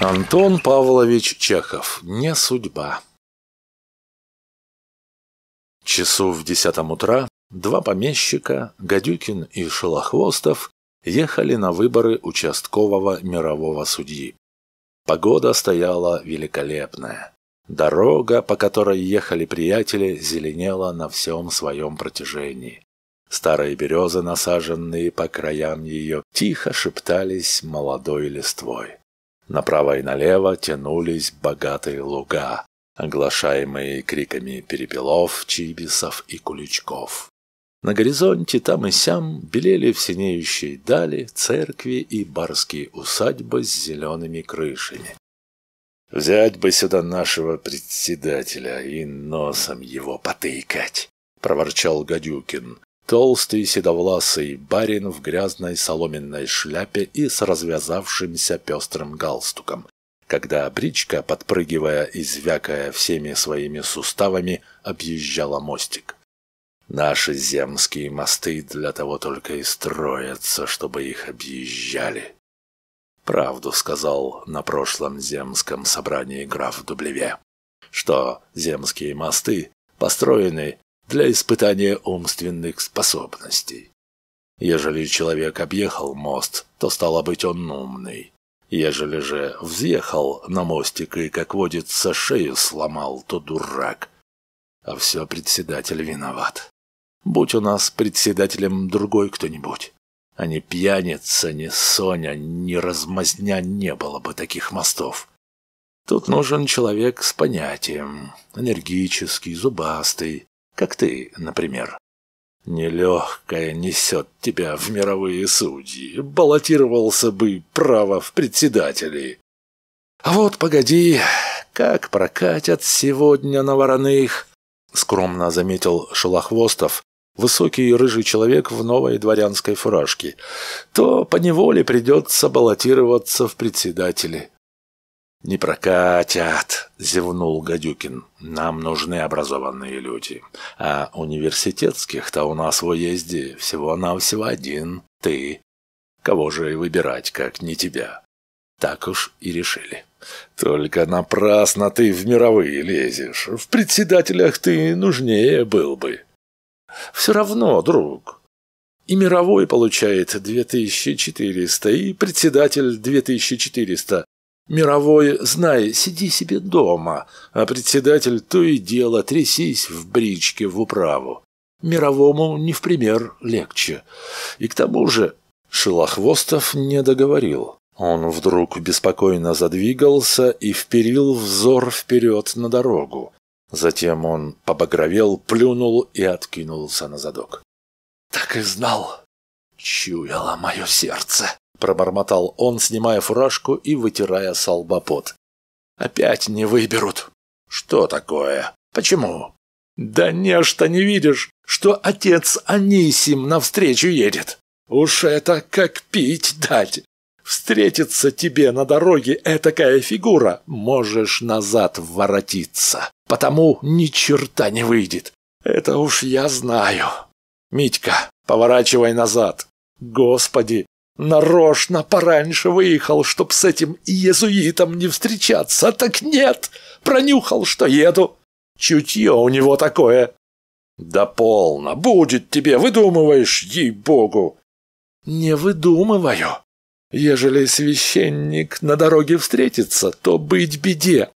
Антон Павлович Чехов. Не судьба. Часу в десятом утра два помещика, Гадюкин и Шелохвостов, ехали на выборы участкового мирового судьи. Погода стояла великолепная. Дорога, по которой ехали приятели, зеленела на всем своем протяжении. Старые березы, насаженные по краям ее, тихо шептались молодой листвой. Направо и налево тянулись богатые луга, оглашаемые криками перепелов, чибисов и куличков. На горизонте там и сям белели в синеющей дали церкви и барские усадьбы с зелеными крышами. «Взять бы сюда нашего председателя и носом его потыкать!» — проворчал Гадюкин, Толстый седовласый барин в грязной соломенной шляпе и с развязавшимся пестрым галстуком, когда бричка, подпрыгивая и звякая всеми своими суставами, объезжала мостик. Наши земские мосты для того только и строятся, чтобы их объезжали. Правду сказал на прошлом земском собрании граф Дублеве, что земские мосты построены для испытания умственных способностей. Ежели человек объехал мост, то стало быть он умный. Ежели же взъехал на мостик и, как водится, шею сломал, то дурак. А все председатель виноват. Будь у нас председателем другой кто-нибудь. А не пьяница, ни Соня, ни размазня не было бы таких мостов. Тут нужен человек с понятием, энергический, зубастый, как ты, например. Нелегкая несет тебя в мировые судьи. Баллотировался бы право в председатели. А вот погоди, как прокатят сегодня на вороных, скромно заметил Шелохвостов, высокий рыжий человек в новой дворянской фуражке, то поневоле придется баллотироваться в председатели. «Не прокатят», — зевнул Гадюкин. «Нам нужны образованные люди. А университетских-то у нас в уезде всего-навсего один. Ты. Кого же и выбирать, как не тебя?» Так уж и решили. «Только напрасно ты в мировые лезешь. В председателях ты нужнее был бы». «Все равно, друг. И мировой получает 2400, и председатель 2400. Мировой, знай, сиди себе дома, а председатель то и дело трясись в бричке в управу. Мировому не в пример легче. И к тому же Шелохвостов не договорил. Он вдруг беспокойно задвигался и вперил взор вперед на дорогу. Затем он побагровел, плюнул и откинулся на задок. «Так и знал! Чуяло мое сердце!» Пробормотал он, снимая фуражку и вытирая салбопот. «Опять не выберут». «Что такое? Почему?» «Да нечто не видишь, что отец Анисим навстречу едет. Уж это как пить дать. Встретится тебе на дороге этакая фигура, можешь назад воротиться, потому ни черта не выйдет. Это уж я знаю. Митька, поворачивай назад. Господи, Нарочно пораньше выехал, чтоб с этим иезуитом не встречаться. Так нет, пронюхал, что еду. Чутье у него такое. Да полно, будет тебе, выдумываешь, ей-богу. Не выдумываю. Ежели священник на дороге встретится, то быть беде.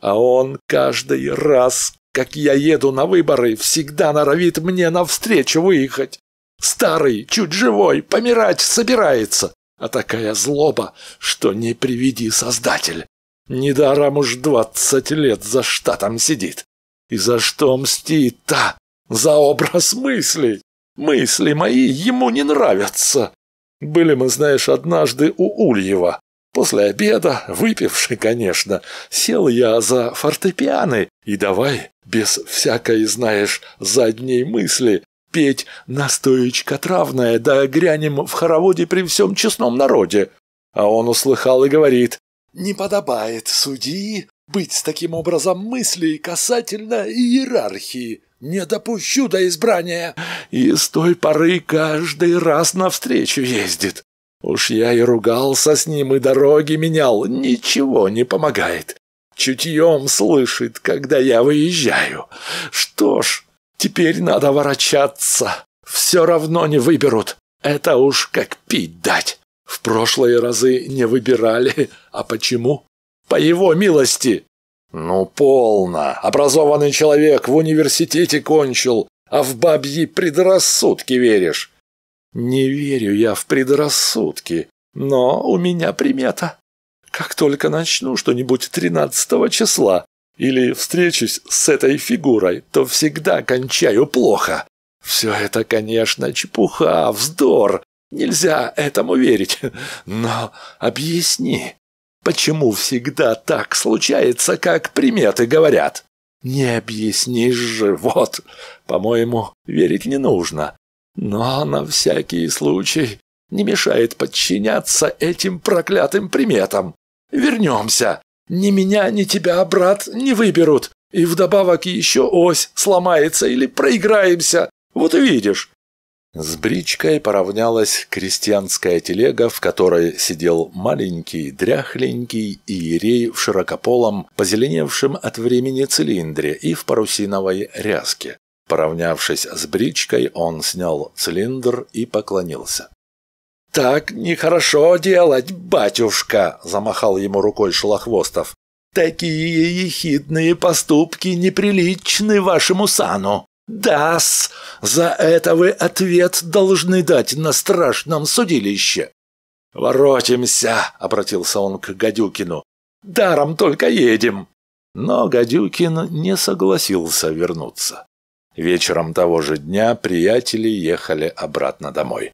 А он каждый раз, как я еду на выборы, всегда норовит мне навстречу выехать. Старый, чуть живой, помирать собирается. А такая злоба, что не приведи создатель. Недаром уж двадцать лет за штатом сидит. И за что мстит-то? За образ мыслей. Мысли мои ему не нравятся. Были мы, знаешь, однажды у Ульева. После обеда, выпивший, конечно, сел я за фортепиано и давай, без всякой, знаешь, задней мысли, петь настоечка травная, да грянем в хороводе при всем честном народе. А он услыхал и говорит, не подобает судьи быть с таким образом мыслей касательно иерархии. Не допущу до избрания. И с той поры каждый раз навстречу ездит. Уж я и ругался с ним, и дороги менял. Ничего не помогает. Чутьем слышит, когда я выезжаю. Что ж, теперь надо ворочаться. Все равно не выберут. Это уж как пить дать. В прошлые разы не выбирали. А почему? По его милости. Ну, полно. Образованный человек в университете кончил, а в бабьи предрассудки веришь. Не верю я в предрассудки, но у меня примета. Как только начну что-нибудь 13 числа или встречусь с этой фигурой, то всегда кончаю плохо. Все это, конечно, чепуха, вздор. Нельзя этому верить. Но объясни, почему всегда так случается, как приметы говорят? Не объяснишь же, вот. По-моему, верить не нужно. Но на всякий случай не мешает подчиняться этим проклятым приметам. Вернемся. Ни меня, ни тебя, брат, не выберут. И вдобавок еще ось сломается или проиграемся. Вот увидишь». С бричкой поравнялась крестьянская телега, в которой сидел маленький, дряхленький иерей в широкополом, позеленевшем от времени цилиндре и в парусиновой ряске. Поравнявшись с бричкой, он снял цилиндр и поклонился. «Так нехорошо делать, батюшка!» – замахал ему рукой Шелохвостов. «Такие ехидные поступки неприличны вашему сану. Дас, за это вы ответ должны дать на страшном судилище». «Воротимся!» – обратился он к Гадюкину. «Даром только едем!» Но Гадюкин не согласился вернуться. Вечером того же дня приятели ехали обратно домой.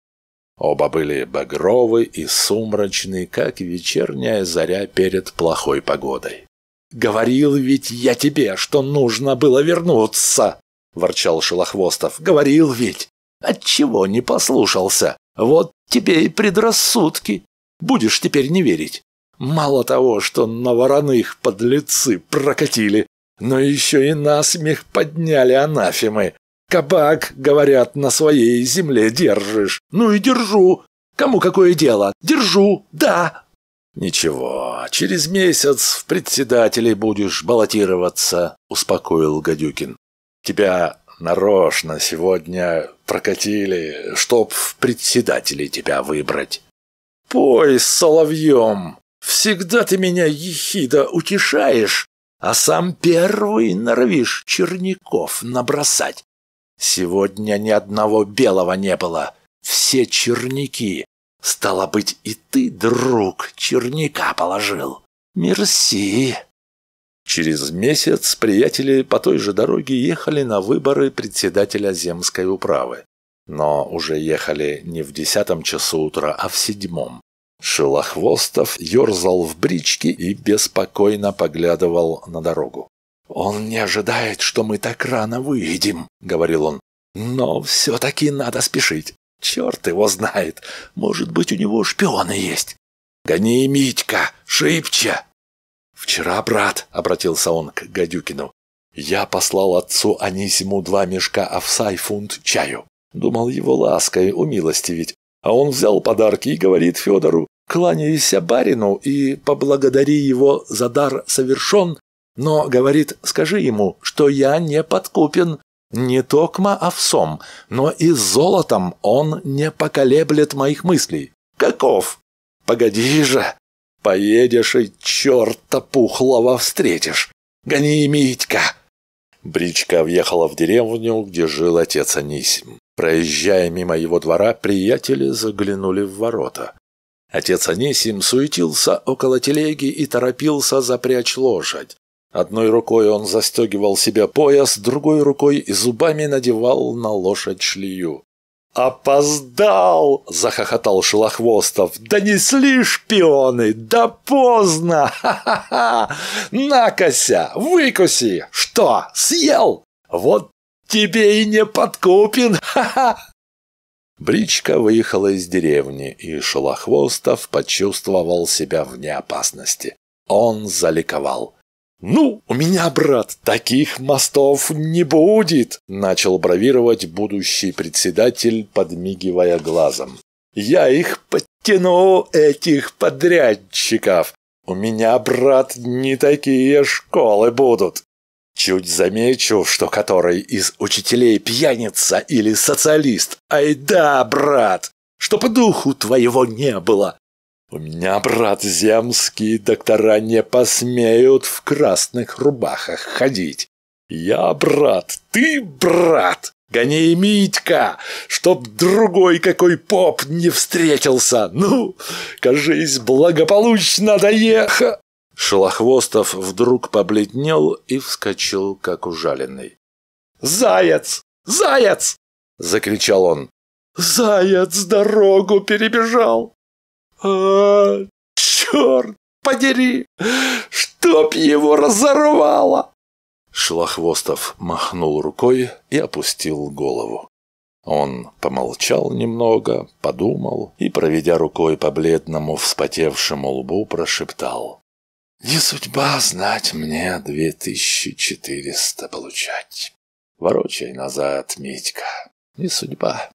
Оба были багровы и сумрачны, как вечерняя заря перед плохой погодой. «Говорил ведь я тебе, что нужно было вернуться!» – ворчал Шелохвостов. «Говорил ведь! Отчего не послушался? Вот тебе и предрассудки! Будешь теперь не верить! Мало того, что на вороных подлецы прокатили, но еще и насмех подняли анафемы. Кабак, говорят, на своей земле держишь. Ну и держу. Кому какое дело? Держу, да. Ничего, через месяц в председателей будешь баллотироваться, успокоил Гадюкин. Тебя нарочно сегодня прокатили, чтоб в председатели тебя выбрать. Пой с соловьем. Всегда ты меня, ехидо, утешаешь, а сам первый норовишь черников набросать. Сегодня ни одного белого не было, все черники. Стало быть, и ты, друг, черника положил. Мерси. Через месяц приятели по той же дороге ехали на выборы председателя земской управы. Но уже ехали не в десятом часу утра, а в седьмом. Шелохвостов ерзал в бричке и беспокойно поглядывал на дорогу. «Он не ожидает, что мы так рано выйдем», — говорил он. «Но все-таки надо спешить. Черт его знает. Может быть, у него шпионы есть. Гони, Митька, шибче!» «Вчера, брат», — обратился он к Гадюкину, — «я послал отцу Анисиму два мешка овса и фунт чаю. Думал его лаской умилостивить, а он взял подарки и говорит Федору, «Кланяйся барину и поблагодари его за дар совершен, но, говорит, скажи ему, что я не подкупен не токмо овсом, но и золотом он не поколеблет моих мыслей. Каков? Погоди же, поедешь и черта пухлого встретишь. Гони, Митька!» Бричка въехала в деревню, где жил отец Анисим. Проезжая мимо его двора, приятели заглянули в ворота. Отец Анисим суетился около телеги и торопился запрячь лошадь. Одной рукой он застегивал себе пояс, другой рукой и зубами надевал на лошадь шлею. «Опоздал!» – захохотал Шелохвостов. «Донесли шпионы! Да поздно! Ха-ха-ха! Накося! Выкуси! Что, съел? Вот тебе и не подкупен! Ха-ха!» Бричка выехала из деревни, и Шелохвостов почувствовал себя вне опасности. Он заликовал. «Ну, у меня, брат, таких мостов не будет!» Начал бравировать будущий председатель, подмигивая глазом. «Я их подтяну этих подрядчиков. У меня, брат, не такие школы будут. Чуть замечу, что который из учителей пьяница или социалист. Ай да, брат, чтобы духу твоего не было. У меня, брат, земские доктора не посмеют в красных рубахах ходить. Я, брат, ты, брат, гони Митька, чтоб другой какой поп не встретился. Ну, кажись, благополучно доеха. Шелохвостов вдруг побледнел и вскочил, как ужаленный. «Заяц! Заяц!» — закричал он. «Заяц дорогу перебежал!» «А, черт подери! Чтоб его разорвало!» Шелохвостов махнул рукой и опустил голову. Он помолчал немного, подумал и, проведя рукой по бледному вспотевшему лбу, прошептал. Не судьба знать мне две тысячи четыреста получать. Ворочай назад, Митька. Не судьба.